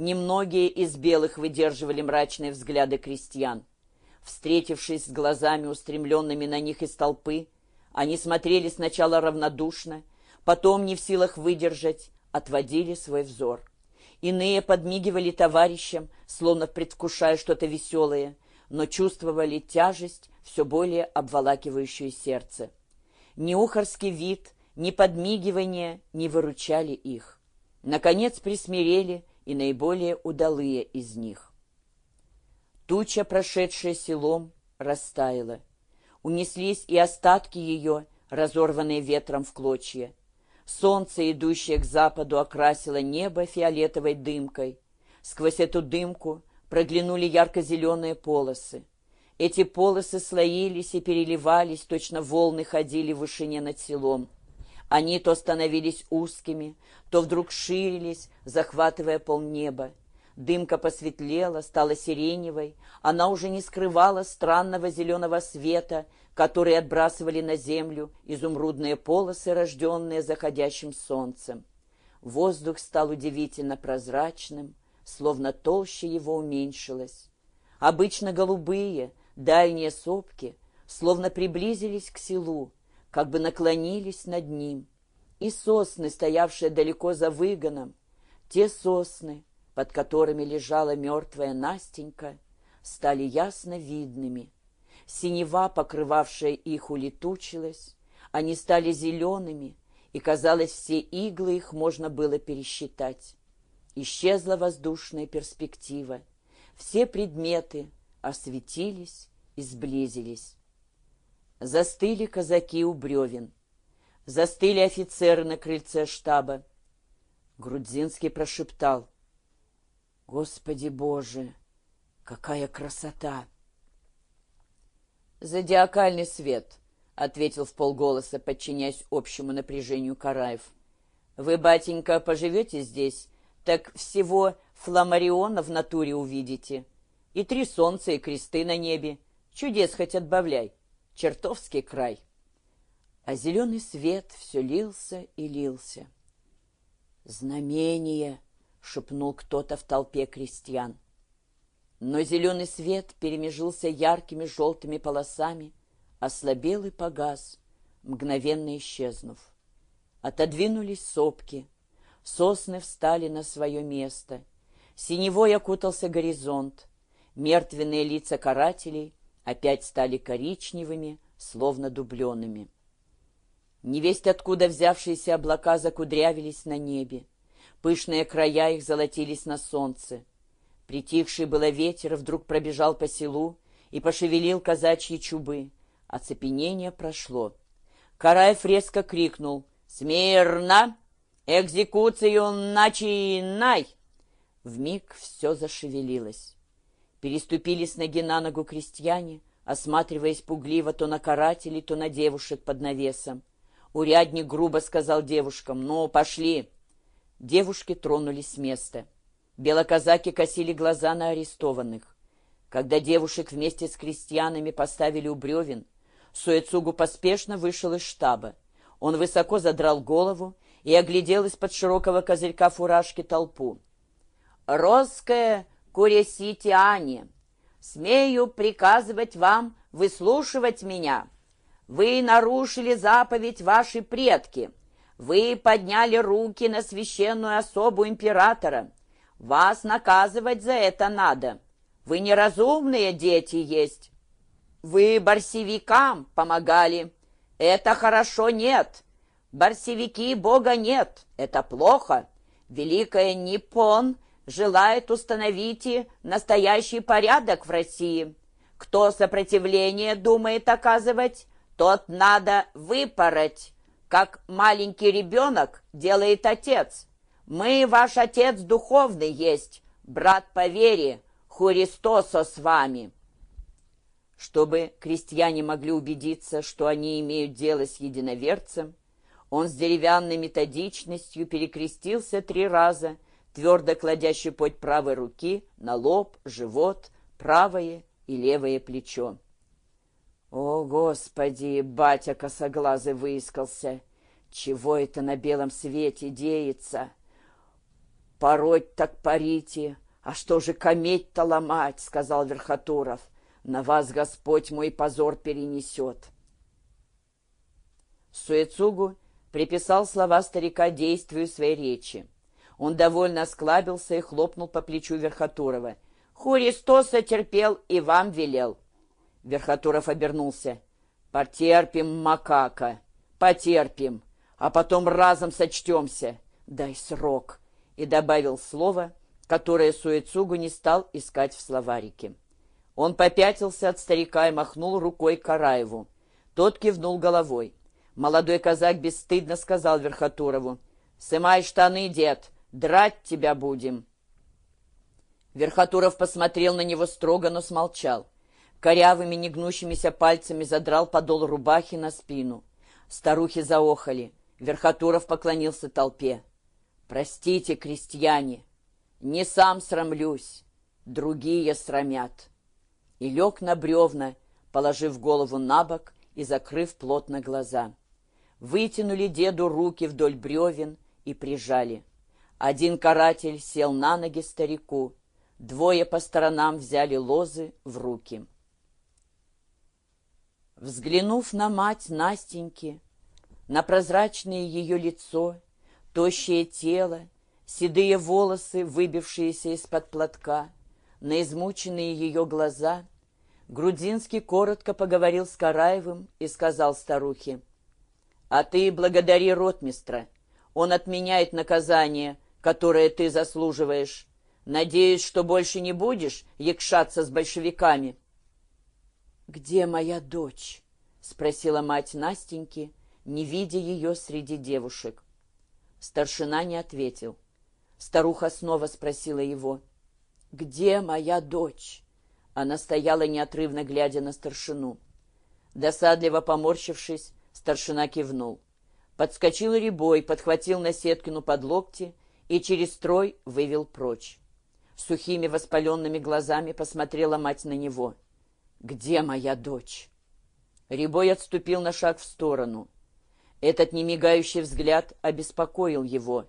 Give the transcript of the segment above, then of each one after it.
Немногие из белых выдерживали мрачные взгляды крестьян. Встретившись с глазами, устремленными на них из толпы, они смотрели сначала равнодушно, потом, не в силах выдержать, отводили свой взор. Иные подмигивали товарищам, словно предвкушая что-то веселое, но чувствовали тяжесть, все более обволакивающую сердце. Ни ухарский вид, ни подмигивание не выручали их. Наконец присмирели и наиболее удалые из них. Туча, прошедшая селом, растаяла. Унеслись и остатки ее, разорванные ветром в клочья. Солнце, идущее к западу, окрасило небо фиолетовой дымкой. Сквозь эту дымку проглянули ярко-зеленые полосы. Эти полосы слоились и переливались, точно волны ходили в вышине над селом. Они то становились узкими, то вдруг ширились, захватывая полнеба. Дымка посветлела, стала сиреневой, она уже не скрывала странного зеленого света, который отбрасывали на землю изумрудные полосы, рожденные заходящим солнцем. Воздух стал удивительно прозрачным, словно толще его уменьшилась. Обычно голубые, дальние сопки словно приблизились к селу, как бы наклонились над ним. И сосны, стоявшие далеко за выгоном, те сосны, под которыми лежала мертвая Настенька, стали ясно видными. Синева, покрывавшая их, улетучилась, они стали зелеными, и, казалось, все иглы их можно было пересчитать. Исчезла воздушная перспектива. Все предметы осветились и сблизились. Застыли казаки у бревен. Застыли офицеры на крыльце штаба. Грудзинский прошептал. «Господи Боже, какая красота!» «Зодиакальный свет», — ответил в полголоса, подчиняясь общему напряжению Караев. «Вы, батенька, поживете здесь так всего фламариона в натуре увидите. И три солнца, и кресты на небе. Чудес хоть отбавляй. Чертовский край. А зеленый свет все лился и лился. «Знамение!» — шепнул кто-то в толпе крестьян. Но зеленый свет перемежился яркими желтыми полосами, ослабел и погас, мгновенно исчезнув. Отодвинулись сопки — Сосны встали на свое место. Синевой окутался горизонт. Мертвенные лица карателей опять стали коричневыми, словно дубленными. Невесть откуда взявшиеся облака закудрявились на небе. Пышные края их золотились на солнце. Притихший было ветер вдруг пробежал по селу и пошевелил казачьи чубы. Оцепенение прошло. Караев резко крикнул «Смирно!» «Экзекуцию начинай!» Вмиг все зашевелилось. Переступили с ноги на ногу крестьяне, осматриваясь пугливо то на карателей, то на девушек под навесом. Урядник грубо сказал девушкам «Ну, пошли!» Девушки тронулись с места. Белоказаки косили глаза на арестованных. Когда девушек вместе с крестьянами поставили у бревен, Суэцугу поспешно вышел из штаба. Он высоко задрал голову и оглядел из-под широкого козырька фуражки толпу. «Росская куреситяне, смею приказывать вам выслушивать меня. Вы нарушили заповедь ваши предки. Вы подняли руки на священную особу императора. Вас наказывать за это надо. Вы неразумные дети есть. Вы борсевикам помогали. Это хорошо нет». Барсевики Бога нет, это плохо. Великая Ниппон желает установить настоящий порядок в России. Кто сопротивление думает оказывать, тот надо выпороть, как маленький ребенок делает отец. Мы, ваш отец духовный есть, брат по вере, Хуристосо с вами. Чтобы крестьяне могли убедиться, что они имеют дело с единоверцем, он с деревянной методичностью перекрестился три раза, твердо кладя щепоть правой руки на лоб, живот, правое и левое плечо. «О, Господи!» — батя косоглазый выискался. «Чего это на белом свете деется?» «Пороть так парите, а что же кометь-то ломать?» — сказал Верхотуров. «На вас Господь мой позор перенесет». Суэцугу приписал слова старика действию своей речи. Он довольно осклабился и хлопнул по плечу Верхотурова. «Хуристоса терпел и вам велел». Верхотуров обернулся. «Потерпим, макака, потерпим, а потом разом сочтемся. Дай срок». И добавил слово, которое Суэцугу не стал искать в словарике. Он попятился от старика и махнул рукой Караеву. Тот кивнул головой. Молодой казак бесстыдно сказал Верхотурову. «Сымай штаны, дед, драть тебя будем». Верхотуров посмотрел на него строго, но смолчал. Корявыми, негнущимися пальцами задрал подол рубахи на спину. Старухи заохали. Верхотуров поклонился толпе. «Простите, крестьяне, не сам срамлюсь, другие срамят». И лег на бревна, положив голову на бок и закрыв плотно глаза. Вытянули деду руки вдоль бревен и прижали. Один каратель сел на ноги старику, двое по сторонам взяли лозы в руки. Взглянув на мать Настеньки, на прозрачное ее лицо, тощее тело, седые волосы, выбившиеся из-под платка, на измученные ее глаза, Грудинский коротко поговорил с Караевым и сказал старухе, «А ты благодари ротмистра, он отменяет наказание, которое ты заслуживаешь. Надеюсь, что больше не будешь якшаться с большевиками». «Где моя дочь?» — спросила мать Настеньки, не видя ее среди девушек. Старшина не ответил. Старуха снова спросила его. «Где моя дочь?» Она стояла неотрывно, глядя на старшину. Досадливо поморщившись, старшина кивнул. Подскочил ребой, подхватил Насеткину под локти и через строй вывел прочь. Сухими воспаленными глазами посмотрела мать на него — «Где моя дочь?» Рябой отступил на шаг в сторону. Этот немигающий взгляд обеспокоил его.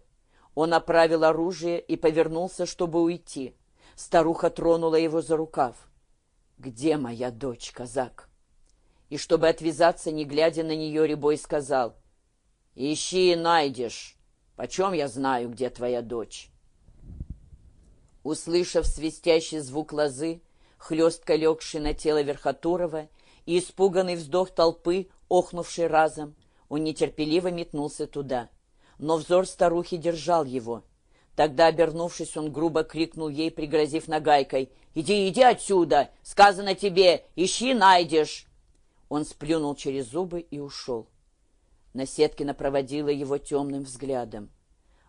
Он оправил оружие и повернулся, чтобы уйти. Старуха тронула его за рукав. «Где моя дочь, казак?» И чтобы отвязаться, не глядя на нее, Рябой сказал, «Ищи и найдешь. Почем я знаю, где твоя дочь?» Услышав свистящий звук лозы, хлестко легший на тело Верхотурова и испуганный вздох толпы, охнувший разом, он нетерпеливо метнулся туда. Но взор старухи держал его. Тогда, обернувшись, он грубо крикнул ей, пригрозив нагайкой, «Иди, иди отсюда! Сказано тебе, ищи, найдешь!» Он сплюнул через зубы и ушел. Насеткина проводила его темным взглядом.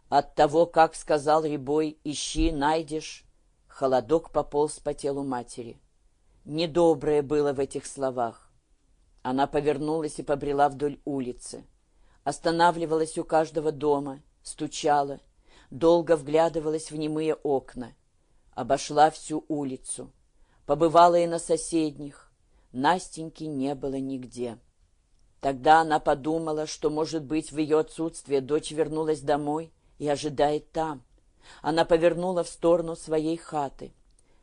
От того, как сказал Рябой, «Ищи, найдешь», Холодок пополз по телу матери. Недоброе было в этих словах. Она повернулась и побрела вдоль улицы. Останавливалась у каждого дома, стучала, долго вглядывалась в немые окна. Обошла всю улицу. Побывала и на соседних. Настеньки не было нигде. Тогда она подумала, что, может быть, в ее отсутствие дочь вернулась домой и ожидает там. Она повернула в сторону своей хаты.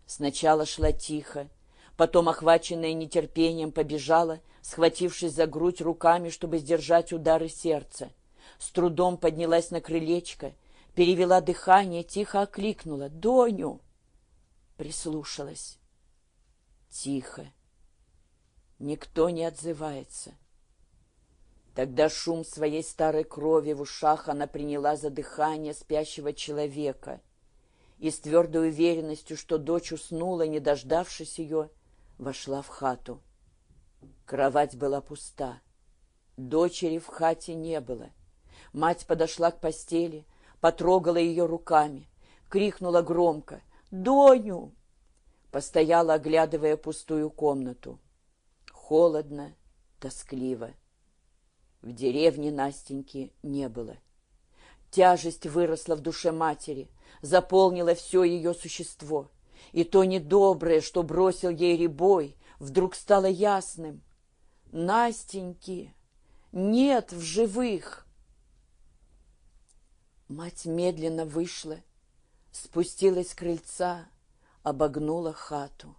Сначала шла тихо, потом, охваченная нетерпением, побежала, схватившись за грудь руками, чтобы сдержать удары сердца. С трудом поднялась на крылечко, перевела дыхание, тихо окликнула «Доню!» Прислушалась. Тихо. Никто не отзывается. Тогда шум своей старой крови в ушах она приняла за дыхание спящего человека и с твердой уверенностью, что дочь уснула, не дождавшись ее, вошла в хату. Кровать была пуста. Дочери в хате не было. Мать подошла к постели, потрогала ее руками, крикнула громко «Доню!» Постояла, оглядывая пустую комнату. Холодно, тоскливо. В деревне Настеньки не было. Тяжесть выросла в душе матери, заполнила все ее существо. И то недоброе, что бросил ей ребой, вдруг стало ясным. Настеньки нет в живых. Мать медленно вышла, Спустилась с крыльца, обогнула хату.